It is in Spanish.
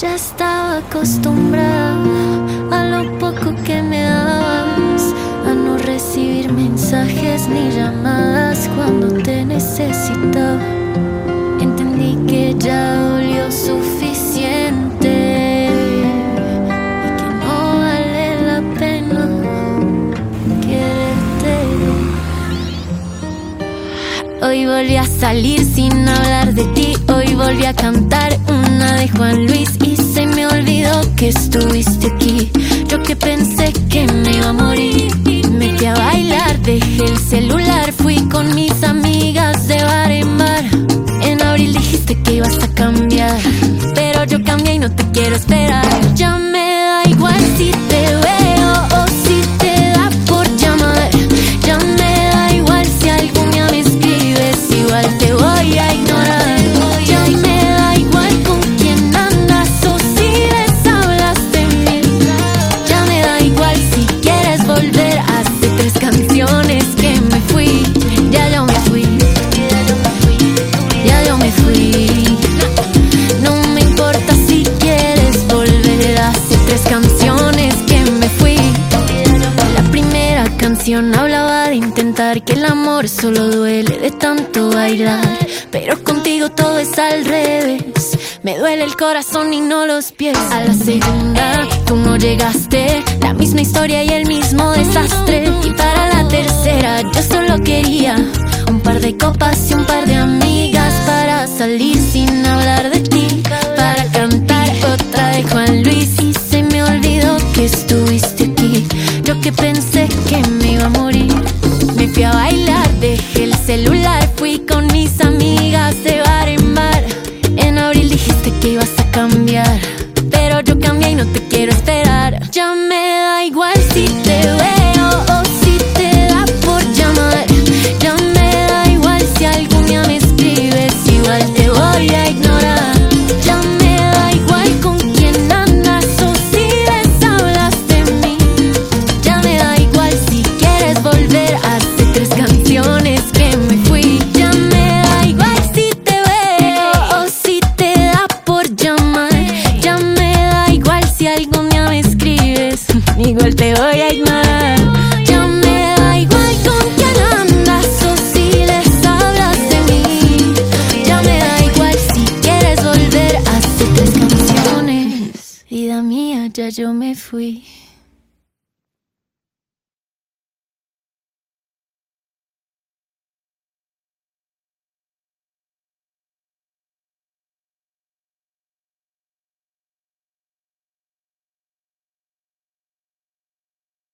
Ya estaba acostumbrada a lo poco que me dabas, a no recibir mensajes ni llamadas cuando te necesitaba. Entendí que ya dolió suficiente y que no vale la pena quererte. Hoy volví a salir sin hablar de ti, hoy volví a cantar un estuviste aquí. Yo que pensé que me iba a morir. me Metí a bailar, dejé el celular Que el amor solo duele de tanto bailar. Pero contigo todo es al revés. Me duele el corazón y no los pies. A la segunda, tú no llegaste. La misma historia y el mismo desastre. Y para la tercera, yo solo quería un par de copas y un par de amigas para salir celular fui con mis amigos. mañana ya yo me fui.